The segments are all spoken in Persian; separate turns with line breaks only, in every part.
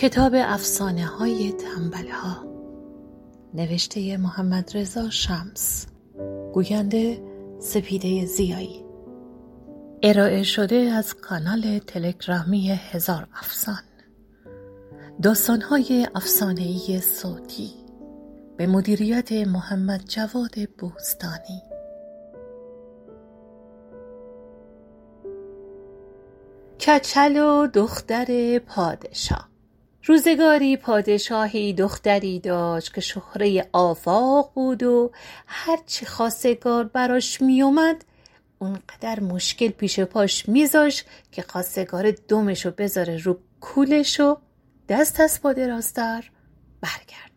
کتاب افسانه های تنبل ها نوشته محمد رضا شمس. گوینده سپیده زیایی. ارائه شده از کانال تلگرامی هزار افسان. داستان های افسانه ای صوتی. به مدیریت محمد جواد بوستانی. کچل و دختر پادشاه. روزگاری پادشاهی دختری داشت که شهره آفاق بود و هرچی خواستگار براش میومد اونقدر مشکل پیش پاش میذاش که خواستگار دومشو بذاره رو کولش دست از پا درازتر برگرده.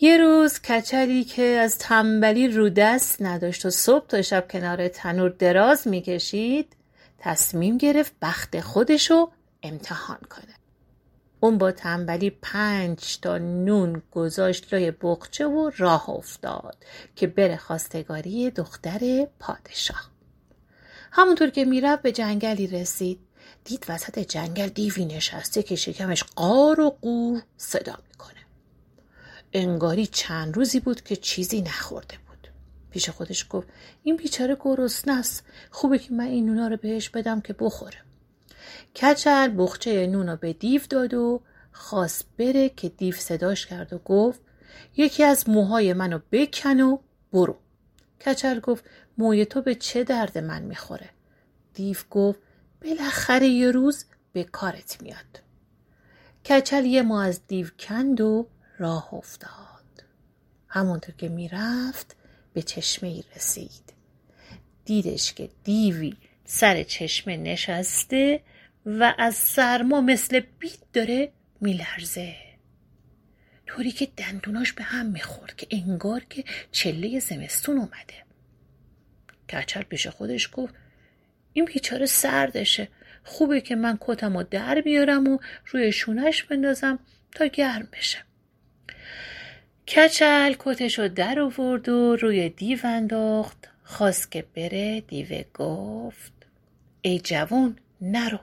یه روز کچلی که از تنبلی رو دست نداشت و صبح تا شب کنار تنور دراز می‌کشید تصمیم گرفت بخت خودشو امتحان کنه. اون با تنبلی پنج تا نون گذاشت لای بخچه و راه افتاد که بره خواستگاری دختر پادشاه. همونطور که می‌رفت به جنگلی رسید دید وسط جنگل دیوی نشسته که شکمش قار و قور صدا می‌کنه. انگاری چند روزی بود که چیزی نخورده بود. پیش خودش گفت این بیچاره گرسنه است. خوبه که من این نونا رو بهش بدم که بخوره. کچل بخچه نون به دیو داد و خواست بره که دیو صداش کرد و گفت یکی از موهای منو بکن و برو. کچل گفت موی تو به چه درد من می‌خوره؟ دیو گفت بالاخره یه روز به کارت میاد. کچل یه مو از دیو کند و راه افتاد. همونطور که می‌رفت به چشمه ای رسید. دیدش که دیوی سر چشمه نشسته و از سرما مثل بیت داره میلرزه. طوری که دندوناش به هم می‌خورد که انگار که چله زمستون اومده. کچل پیش خودش گفت این بیچاره سردشه. خوبه که من کتم و در بیارم و روی شونش بندازم تا گرم بشه. کچل کتش رو در آورد و روی دیو انداخت. خواست که بره دیو گفت ای جوون نرو.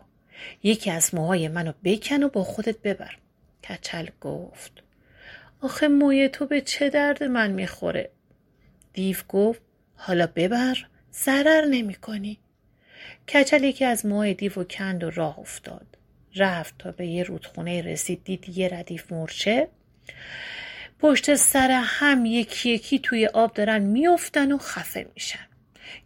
یکی از موهای منو بکن و با خودت ببر. کچل گفت. آخه موی تو به چه درد من می‌خوره؟ دیو گفت حالا ببر ضرر نمی کنی کچل یکی از موهای دیو و کند و راه افتاد. رفت تا به یه رودخونه رسید دید یه ردیف مرچه. پشت سر هم یکی یکی توی آب دارن میافتن و خفه میشن.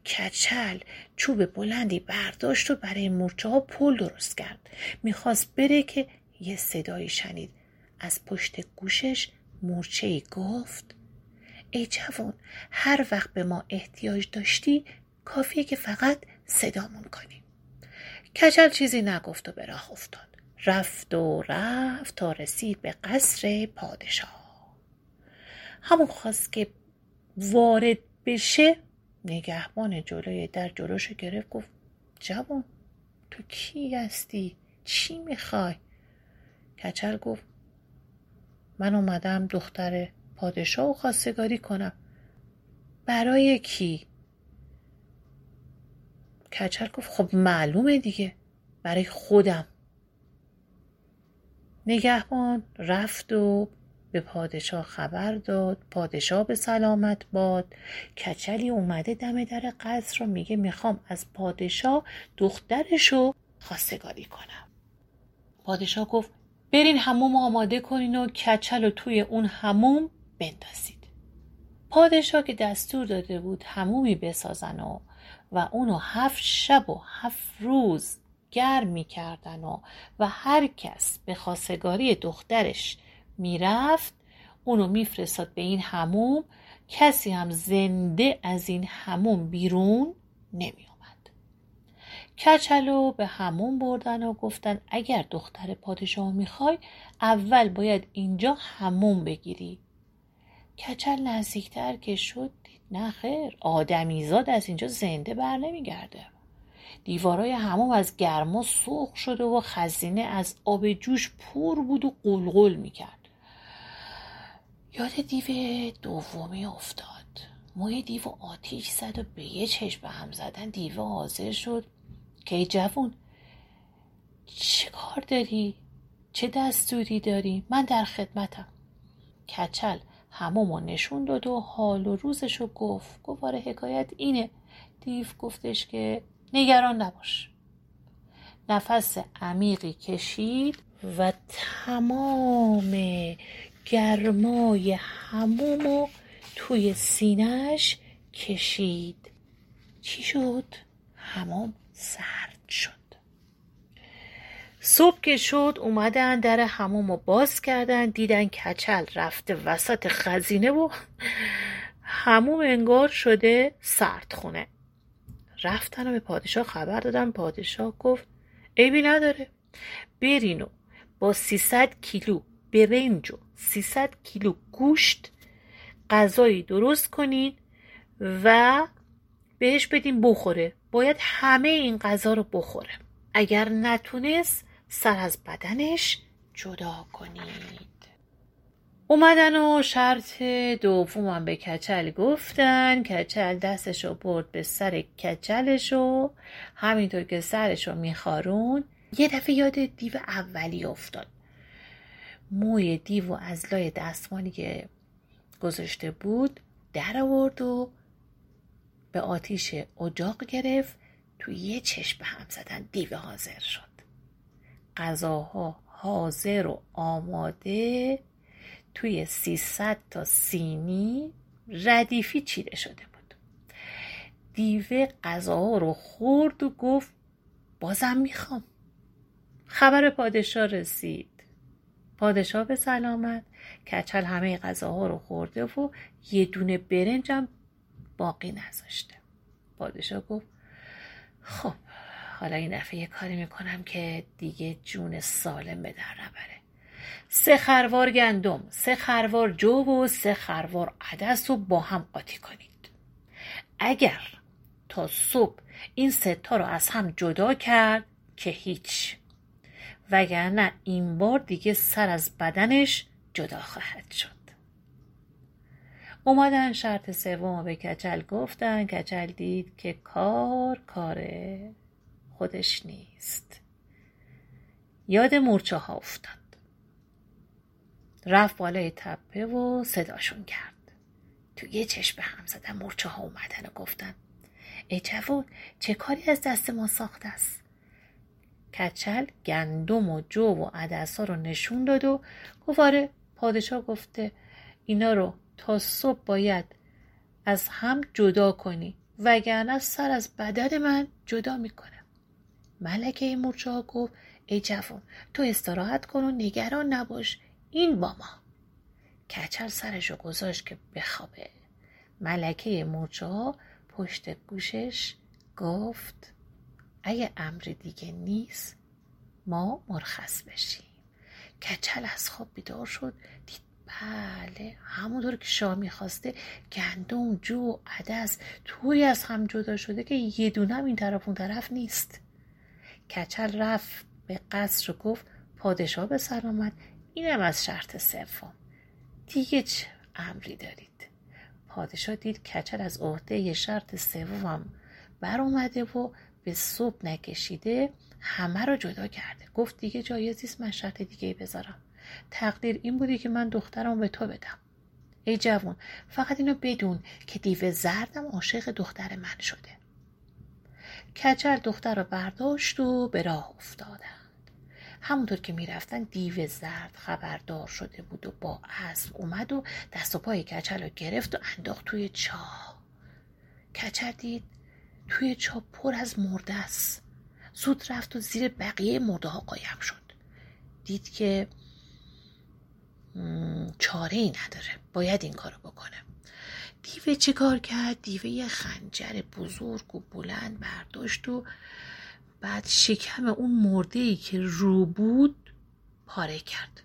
کچل چوب بلندی برداشت و برای مورچه ها پل درست کرد. می‌خواست بره که یه صدایی شنید. از پشت گوشش مورچه ای گفت ای جوان هر وقت به ما احتیاج داشتی کافیه که فقط صدامون کنی. کچل چیزی نگفت و به راه افتاد. رفت و رفت تا رسید به قصر پادشاه. همون خواست که وارد بشه نگهبان جلوی در جلوشو گرفت گفت جوان تو کی هستی؟ چی می‌خوای؟ کچل گفت من اومدم دختر پادشاه و خواستگاری کنم. برای کی؟ کچل گفت خب معلومه دیگه برای خودم. نگهبان رفت و به پادشاه خبر داد پادشاه به سلامت باد. کچلی اومده دم در قصر رو میگه می‌خوام از پادشاه دخترشو خواستگاری کنم. پادشاه گفت برین هموم آماده کنین و کچل رو توی اون هموم بندازید. پادشاه که دستور داده بود همومی بسازن و و اونو هفت شب و هفت روز گرم می‌کردن و و هر کس به خواستگاری دخترش می‌رفت. اونو میفرستاد به این هموم کسی هم زنده از این هموم بیرون نمی اومد کچلو به هموم بردن و گفتن اگر دختر پادشاه می‌خوای اول باید اینجا هموم بگیری. کچل نزدیکتر که شد دید نه خیر آدمیزاد از اینجا زنده بر نمیگرده. دیوارای هموم از گرما سرخ شده و خزینه از آب جوش پر بود و قلقل می‌کرد. یاد دیو دومی افتاد. موی دیو آتیش زد و به یه چشم به هم زدن دیو حاضر شد که ای جوون چه کار داری؟ چه دستوری داری؟ من در خدمتم. کچل همومو نشون داد و حال و روزشو گفت. گفت آره حکایت اینه. دیو گفتش که نگران نباش. نفس عمیقی کشید و تمام گرمای همومو توی سینهش کشید. چی شد؟ همام سرد شد. صبح که شد اومدن در هموم باز کردن دیدن کچل رفته وسط خزینه و هموم انگار شده سردخونه رفتن و به پادشاه خبر دادن. پادشاه گفت عیبی نداره. برین با 300 کیلو برنج و 300 کیلو گوشت غذایی درست کنید و بهش بدین بخوره. باید همه این غذا رو بخوره. اگر نتونست سر از بدنش جدا کنید. اومدن و شرط دومم به کچل گفتن. کچل دستشو برد به سر کچلشو. همینطور که سرشو میخارون یه دفعه یاد دیو اولی افتاد. موی دیو از لای دستمانی که گذاشته بود در آورد و به آتیش اجاق گرفت. تو یه چشم به هم زدن دیو حاضر شد. غذاها حاضر و آماده. توی 300 تا سینی ردیفی چیده شده بود. دیوه غذاها رو خورد و گفت بازم می‌خوام. خبر پادشاه رسید. پادشاه به سلامت کچل همه غذاها رو خورده و یه دونه برنجم باقی نذاشته. پادشاه گفت خب حالا این دفعه یه کاری می‌کنم که دیگه جون سالم به در نبره. سه خروار گندم سه خروار جو و سه خروار عدس رو با هم قاطی کنید. اگر تا صبح این ستا رو از هم جدا کرد که هیچ. وگرنه این بار دیگه سر از بدنش جدا خواهد شد. اومدن شرط سوم به کچل گفتن. کچل دید که کار کاره خودش نیست. یاد مورچه ها افتاد. رفت بالای تپه و صداشون کرد. تو یه چشم به هم زدن. مورچه ها اومدن و گفتن ای جوون چه کاری از دست ما ساخته است؟ کچل گندم و جو و عدس ها رو نشون داد و گفت آره پادشاه گفته اینا رو تا صبح باید از هم جدا کنی وگرنه سر از بدن من جدا می‌کنه ملکه مورچه ها گفت ای جوان تو استراحت کن و نگران نباش این با ما. کچل سرشو گذاشت که بخوابه. ملکه مورچه ها پشت گوشش گفت اگه امر دیگه نیست ما مرخص بشیم. کچل از خواب بیدار شد دید بله همونطور که شاه می‌خواسته گندم جو عدس توی از هم جدا شده که یه دونم این طرف اون طرف نیست. کچل رفت به قصر و گفت پادشاه به آمد. اینم از شرط سوم. دیگه چه امری دارید؟ پادشاه دید کچل از عهده شرط سومم بر اومده و به صبح نکشیده همه رو جدا کرده. گفت دیگه جایزیست من شرط دیگه بذارم. تقدیر این بودی که من دخترم به تو بدم. ای جوون فقط اینو بدون که دیو زردم عاشق دختر من شده. کچل دختر رو برداشت و به راه افتادند. همونطور که می‌رفتن دیو زرد خبردار شده بود و با اسب اومد و دست و پای کچل رو گرفت و انداخت توی چاه. کچل دید توی چاه پر از مرده است. زود رفت و زیر بقیه مرده ها قایم شد. دید که چاره ای نداره. باید این کارو بکنه. دیوه چه کار کرد؟ دیوه یه خنجر بزرگ و بلند برداشت و بعد شکم اون مرده ای که رو بود پاره کرد.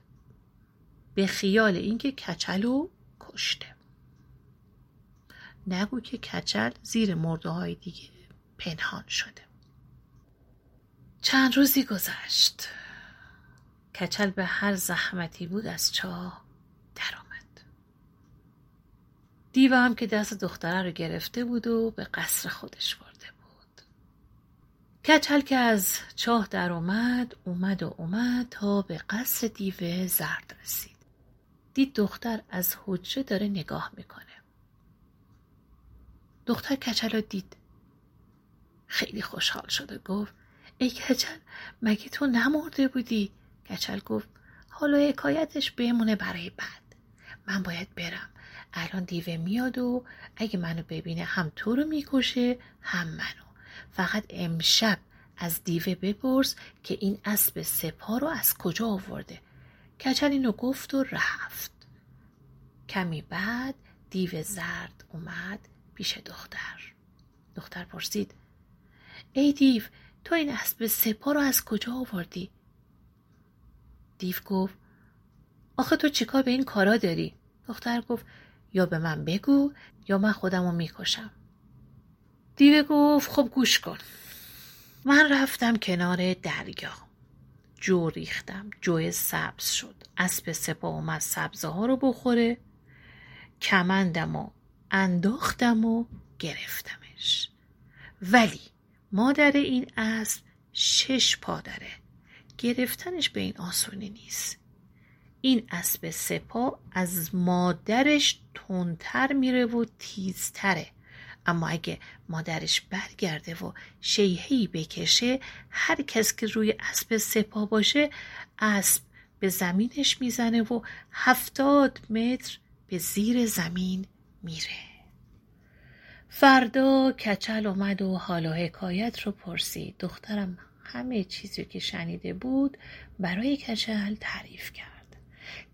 به خیال اینکه کچلو کشته. نگو که کچل زیر مرده های دیگه پنهان شده. چند روزی گذشت. کچل به هر زحمتی بود از چاه درآمد. دیو هم که دست دختره رو گرفته بود و به قصر خودش برده بود. کچل که از چاه در اومد اومد و اومد تا به قصر دیو زرد رسید. دید دختر از حجره داره نگاه می‌کنه. دختر کچل رو دید. خیلی خوشحال شد و گفت ای کچل مگه تو نمرده بودی؟ کچل گفت حالا حکایتش بمونه برای بعد. من باید برم. الان دیوه میاد و اگه منو ببینه هم تو رو می‌کشه هم منو. فقط امشب از دیوه بپرس که این اسب سپا رو از کجا آورده. کچل اینو گفت و رفت. کمی بعد دیو زرد اومد پیش دختر. دختر پرسید ای دیو تو این اسب سپا رو از کجا آوردی؟ دیو گفت آخه تو چیکار به این کارا داری؟ دختر گفت یا به من بگو یا من خودم رو می‌کشم. دیو گفت خب گوش کن. من رفتم کنار دریا. جو ریختم جوی سبز شد. اسب سپا اومد سبزه ها رو بخوره. کمندم و انداختم و گرفتمش. ولی مادر این اسب شش پا داره گرفتنش به این آسونی نیست. این اسب سپا از مادرش تندتر میره و تیزتره. اما اگه مادرش برگرده و شیهی بکشه هر کس که روی اسب سپا باشه اسب به زمینش می‌زنه و هفتاد متر به زیر زمین میره. فردا کچل اومد و حال حکایت رو پرسید. دخترم همه چیزی که شنیده بود برای کچل تعریف کرد.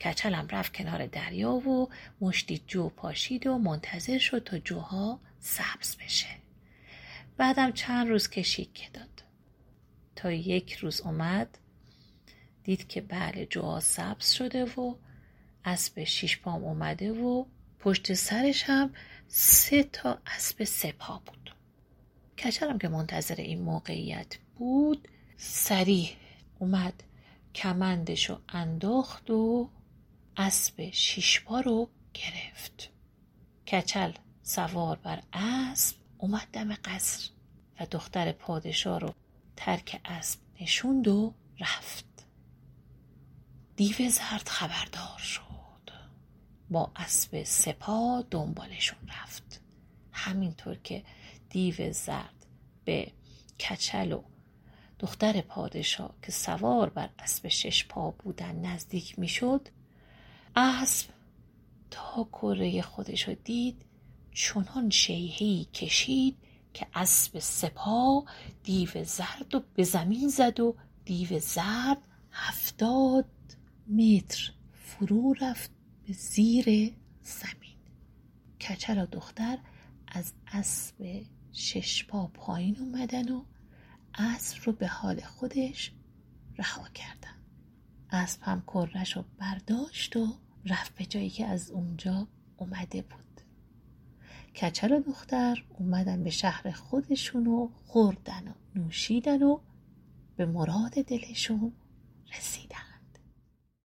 کچلم رفت کنار دریا و مشتی جو پاشید و منتظر شد تا جوها سبز بشه. بعدم چند روز کشید که داد. تا یک روز اومد دید که بله جوها سبز شده و اسب شیش پام اومده و پشت سرش هم سه تا اسب سپا بود. کچلم که منتظر این موقعیت بود سریع اومد کمندشو انداخت و اسب شیشپا رو گرفت. کچل سوار بر اسب اومد دم قصر و دختر پادشاه رو ترک اسب نشوند و رفت. دیو زرد خبردار شد. با اسب سپا دنبالشون رفت. همینطور که دیو زرد به کچل و دختر پادشاه که سوار بر اسب شش پا بودن نزدیک می‌شد اسب تا کره خودش دید چنان شیهی کشید که اسب سپا دیو زرد و به زمین زد و دیو زرد هفتاد متر فرو رفت. به زیر زمین. کچل و دختر از اسب شش پا پایین اومدن و اسب رو به حال خودش رها کردن. اسب هم کرش رو برداشت و رفت به جایی که از اونجا اومده بود. کچل و دختر اومدن به شهر خودشون و خوردن و نوشیدن و به مراد دلشون رسیدن.